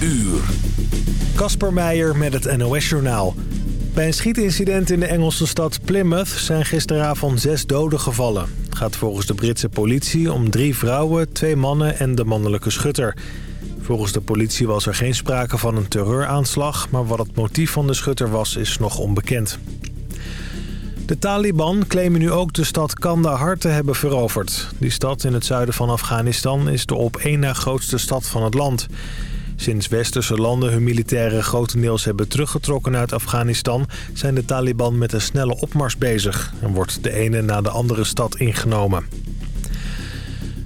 uur. Kasper Meijer met het NOS-journaal. Bij een schietincident in de Engelse stad Plymouth zijn gisteravond zes doden gevallen. Het gaat volgens de Britse politie om drie vrouwen, twee mannen en de mannelijke schutter. Volgens de politie was er geen sprake van een terreuraanslag... maar wat het motief van de schutter was, is nog onbekend. De Taliban claimen nu ook de stad Kandahar te hebben veroverd. Die stad in het zuiden van Afghanistan is de op één na grootste stad van het land. Sinds westerse landen hun militairen grotendeels hebben teruggetrokken uit Afghanistan... zijn de Taliban met een snelle opmars bezig... en wordt de ene na de andere stad ingenomen.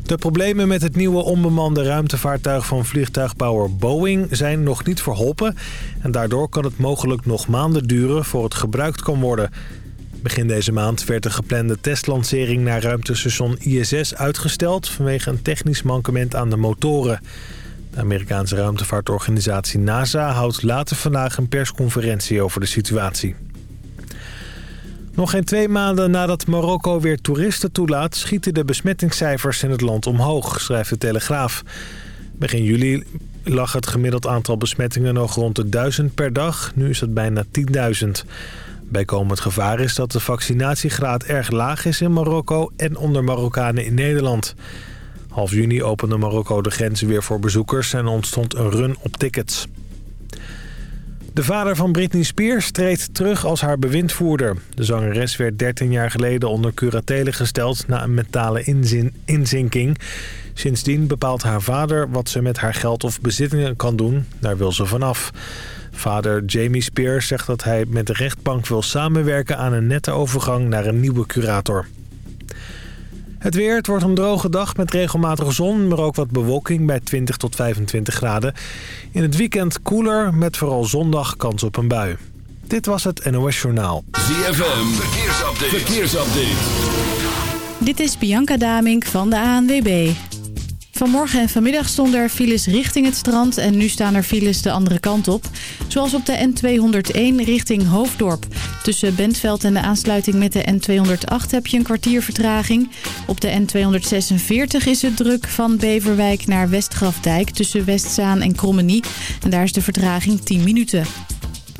De problemen met het nieuwe onbemande ruimtevaartuig van vliegtuigbouwer Boeing zijn nog niet verholpen... en daardoor kan het mogelijk nog maanden duren voor het gebruikt kan worden... Begin deze maand werd de geplande testlancering naar ruimtestation ISS uitgesteld... vanwege een technisch mankement aan de motoren. De Amerikaanse ruimtevaartorganisatie NASA houdt later vandaag een persconferentie over de situatie. Nog geen twee maanden nadat Marokko weer toeristen toelaat... schieten de besmettingscijfers in het land omhoog, schrijft de Telegraaf. Begin juli lag het gemiddeld aantal besmettingen nog rond de 1000 per dag. Nu is het bijna 10.000. Bijkomend gevaar is dat de vaccinatiegraad erg laag is in Marokko en onder Marokkanen in Nederland. Half juni opende Marokko de grenzen weer voor bezoekers en ontstond een run op tickets. De vader van Britney Spears treedt terug als haar bewindvoerder. De zangeres werd 13 jaar geleden onder curatele gesteld na een mentale inzin inzinking. Sindsdien bepaalt haar vader wat ze met haar geld of bezittingen kan doen. Daar wil ze vanaf. Vader Jamie Spears zegt dat hij met de rechtbank wil samenwerken aan een nette overgang naar een nieuwe curator. Het weer, het wordt een droge dag met regelmatige zon, maar ook wat bewolking bij 20 tot 25 graden. In het weekend koeler met vooral zondag kans op een bui. Dit was het NOS Journaal. ZFM, verkeersupdate. verkeersupdate. Dit is Bianca Damink van de ANWB. Vanmorgen en vanmiddag stonden er files richting het strand en nu staan er files de andere kant op. Zoals op de N201 richting Hoofddorp. Tussen Bentveld en de aansluiting met de N208 heb je een kwartier vertraging. Op de N246 is het druk van Beverwijk naar Westgrafdijk tussen Westzaan en Krommenie. En daar is de vertraging 10 minuten.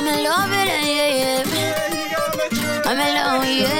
I'm in love with it, yeah, yeah. I'm in love, yeah.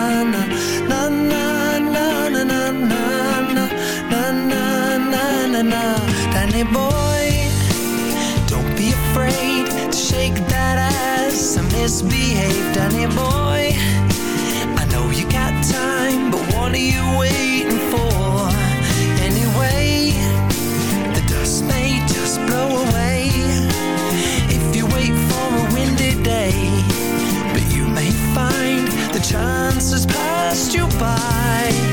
corner Danny boy. Don't be afraid to shake that ass. I misbehaved Danny boy. I know you got time But what are you waiting for? Anyway The dust may just blow away. If you wait for a windy day But you may find The chances passed you by.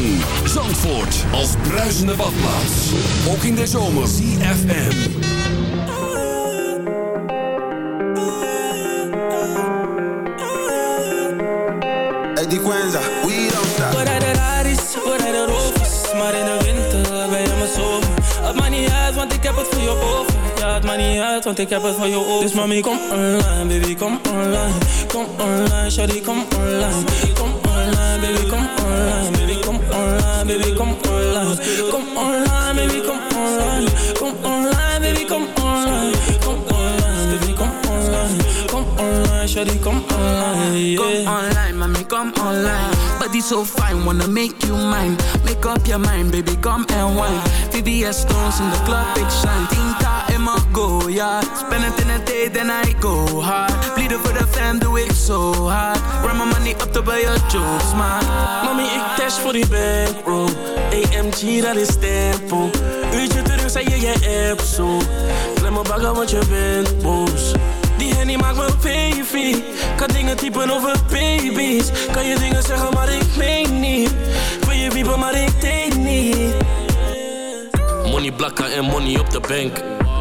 Lang. Zandvoort als bruisende badplaats. Ook in de zomer. CFM. Hey, die Quenza, we don't stop. We rijden raris, we rijden rovers Maar in de winter ben je mijn zomer Het maakt niet uit, want ik heb het voor je over Ja, het maakt niet uit, want ik heb het voor je over Dus mami, kom online, baby, kom online Kom online, shawty, kom online Kom online, baby, kom online Baby, kom online, baby, kom online Kom online, baby, kom online Kom online, baby, kom online Kom online, baby, kom online Kom online, shawty, kom online. Come online, mommy, come online. Body so fine, wanna make you mine. Make up your mind, baby, come and wine. VVS stones in the club, big shine. Go, yeah. Spend it in a day, then I go hard. Bleeden for the fam, doe ik zo hard. Run my money up to buy your jokes, man. Mami, ik dash voor die bankroll AMG, dat is tempo Uurtje terug, zei je je app zo Klem me bagger, want je bent boos Die hennie maakt me baby Kan dingen typen over baby's Kan je dingen zeggen, maar ik meen niet Wil je wiepen, maar ik denk niet Money blakken en money op de bank.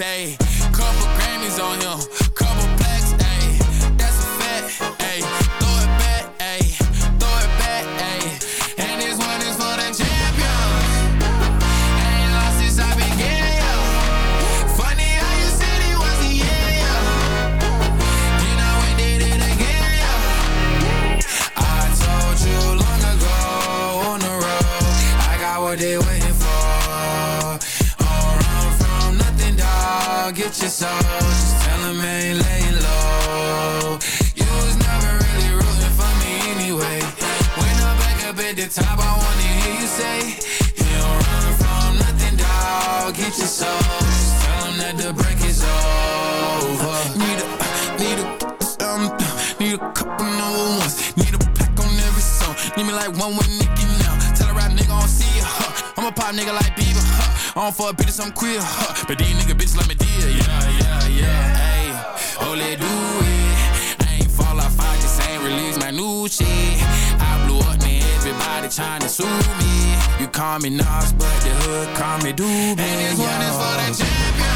ayy, couple Grammys on him, like one with Nicky now. Tell a rap nigga I don't see ya. Huh. I'm a pop nigga like Bieber. Huh. I don't fuck bitches, I'm queer. Huh. But these nigga bitches like me dear. Yeah, yeah, yeah. Hey, let do it. I ain't fall off, I just ain't release my new shit. I blew up, man. Everybody tryna sue me. You call me Nas, but the hood call me Doobie. And this one is for the champion.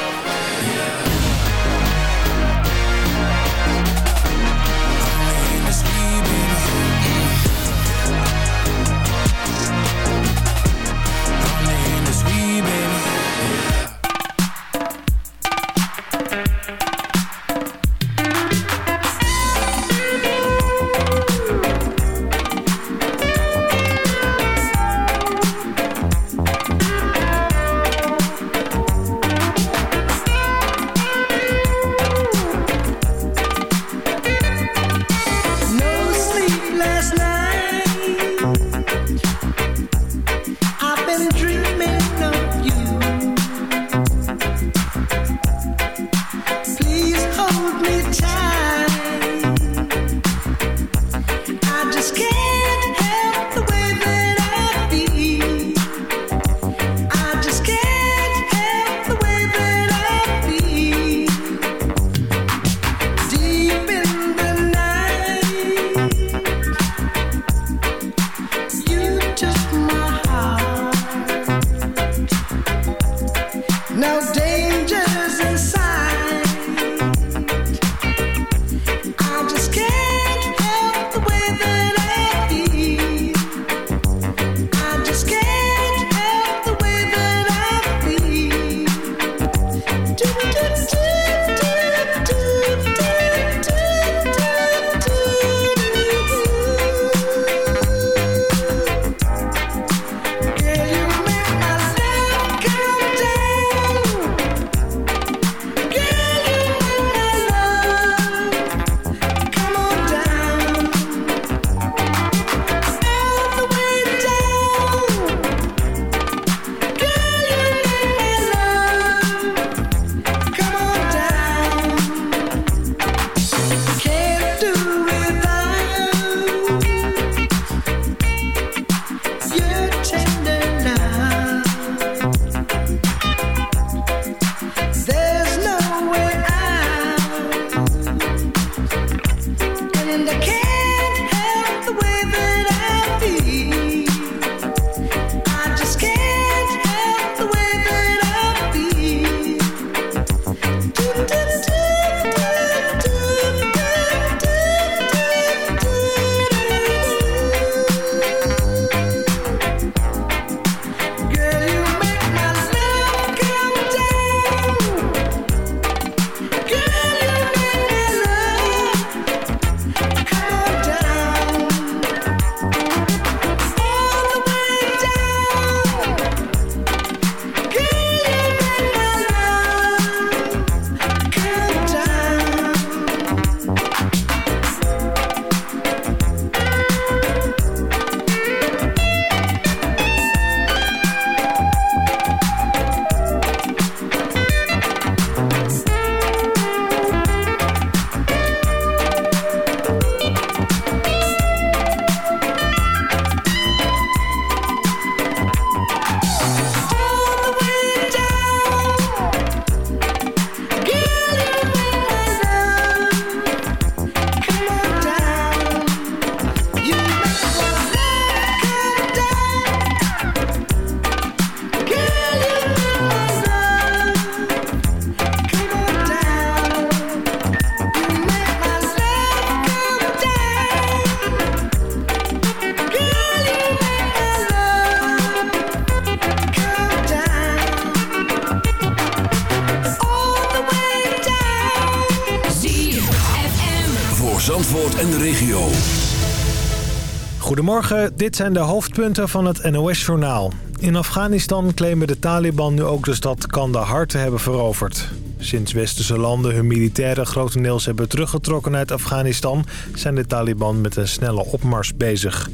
Dit zijn de hoofdpunten van het NOS-journaal. In Afghanistan claimen de Taliban nu ook de stad Kandahar te hebben veroverd. Sinds westerse landen hun militairen grotendeels hebben teruggetrokken uit Afghanistan... zijn de Taliban met een snelle opmars bezig.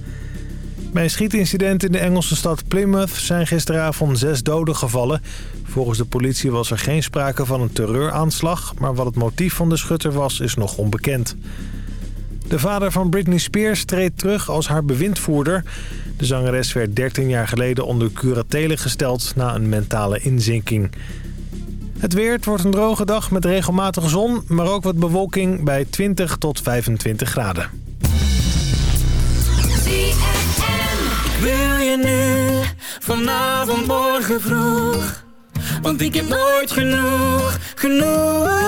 Bij een schietincident in de Engelse stad Plymouth zijn gisteravond zes doden gevallen. Volgens de politie was er geen sprake van een terreuraanslag... maar wat het motief van de schutter was, is nog onbekend. De vader van Britney Spears treedt terug als haar bewindvoerder. De zangeres werd 13 jaar geleden onder curatele gesteld na een mentale inzinking. Het weer, het wordt een droge dag met regelmatige zon, maar ook wat bewolking bij 20 tot 25 graden. Want ik heb genoeg, genoeg.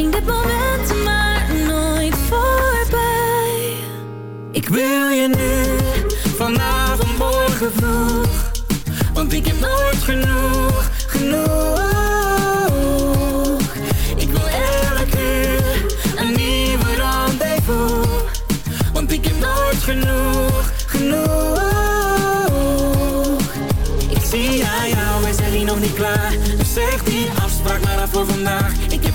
Ging dit moment maar nooit voorbij. Ik wil je nu, vanavond, morgen vroeg. Want ik heb nooit genoeg, genoeg. Ik wil elke uur een nieuwe rendezvous. Want ik heb nooit genoeg, genoeg. Ik zie aan jou, we zijn hier nog niet klaar. Dus zeg die afspraak maar af voor vandaag.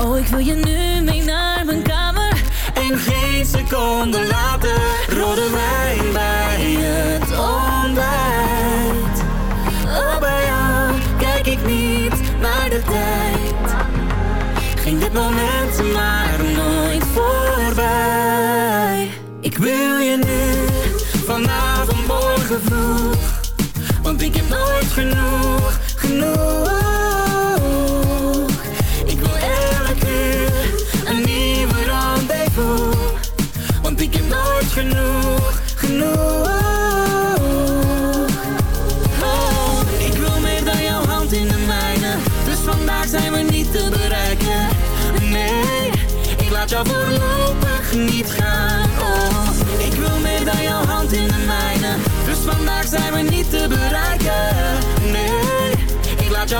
Oh, ik wil je nu mee naar mijn kamer. En geen seconde later rode wij bij het ontbijt. Oh, bij jou kijk ik niet naar de tijd. Ging dit moment maar nooit voorbij. Ik wil je nu, vanavond, morgen vroeg. Want ik heb nooit genoeg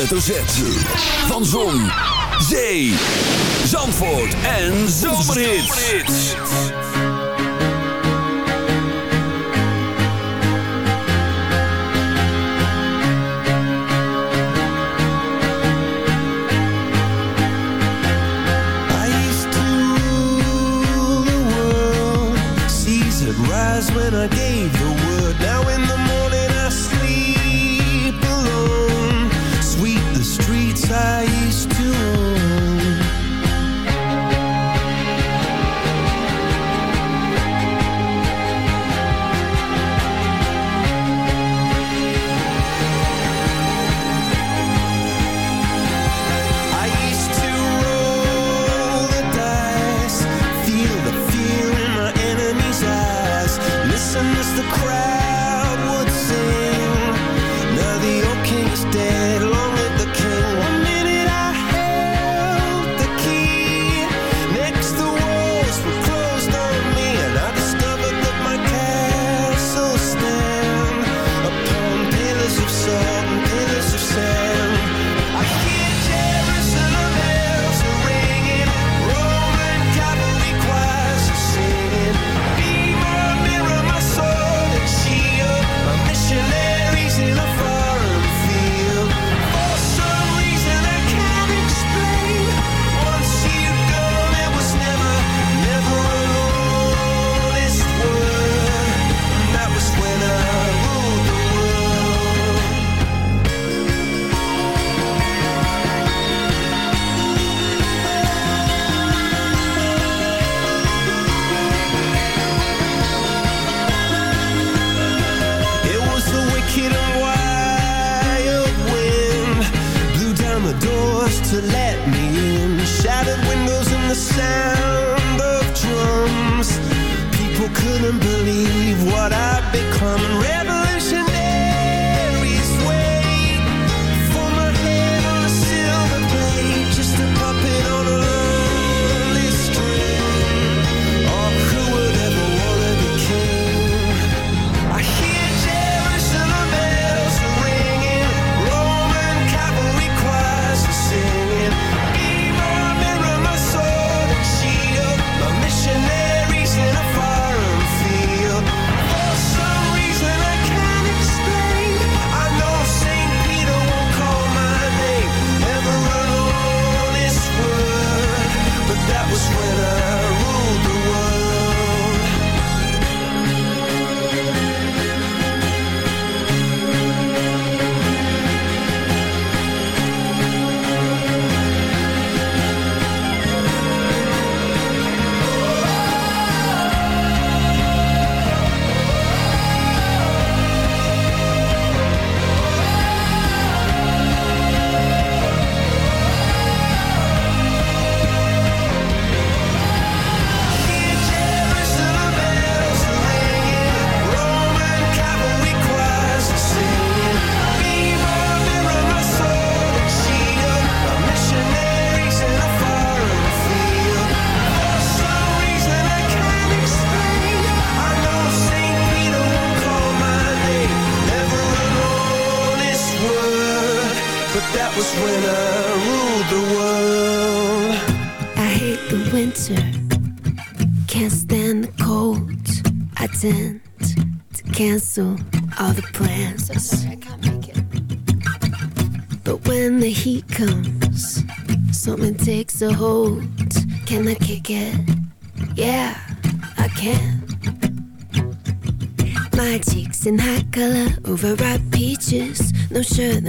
hoofdletter zet Van Zon, Zee,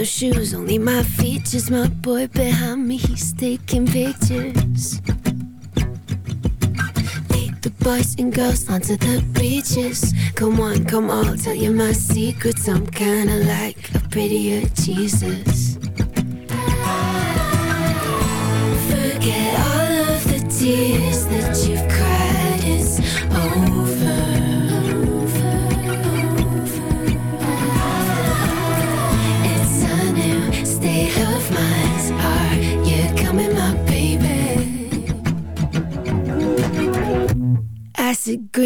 No shoes, only my features. My boy behind me, he's taking pictures. Lead the boys and girls onto the beaches. Come on, come on, I'll tell you my secrets. I'm kinda like a prettier Jesus. Forget all of the tears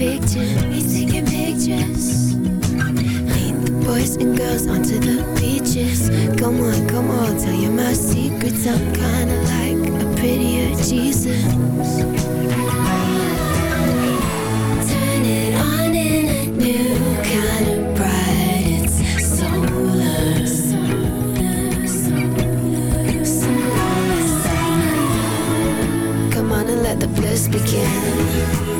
pictures. He's taking pictures. Lead the boys and girls onto the beaches. Come on, come on, tell you my secrets. I'm kinda like a prettier Jesus. Turn it on in a new kind of bright. It's solar. Come on and let the bliss begin.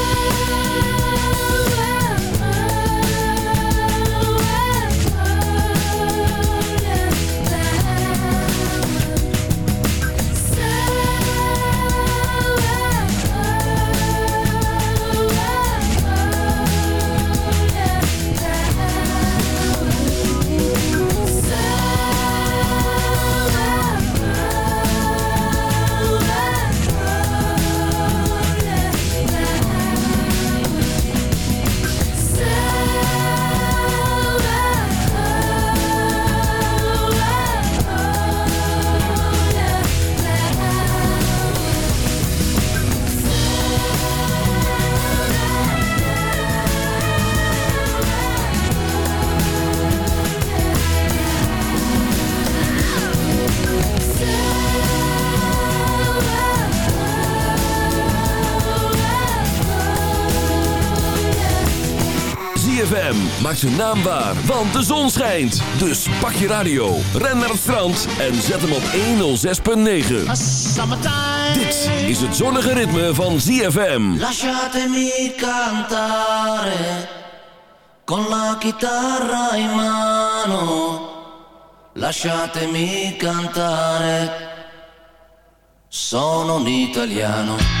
ZFM maakt zijn naam waar, want de zon schijnt. Dus pak je radio, ren naar het strand en zet hem op 106.9. Dit is het zonnige ritme van ZFM. Lasciatemi cantare con la chitarra in mano. Lasciatemi cantare. Sono un italiano.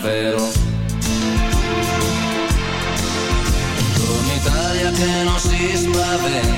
vero. Buongiorno Italia che non si spaventa,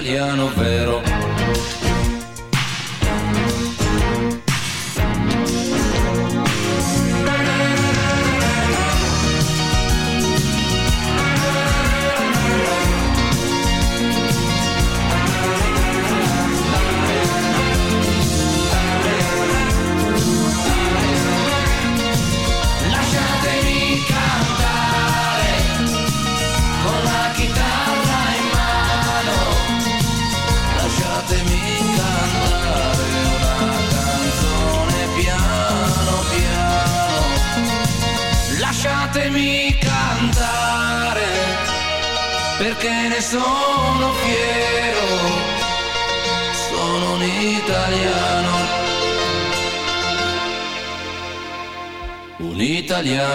italiano vero.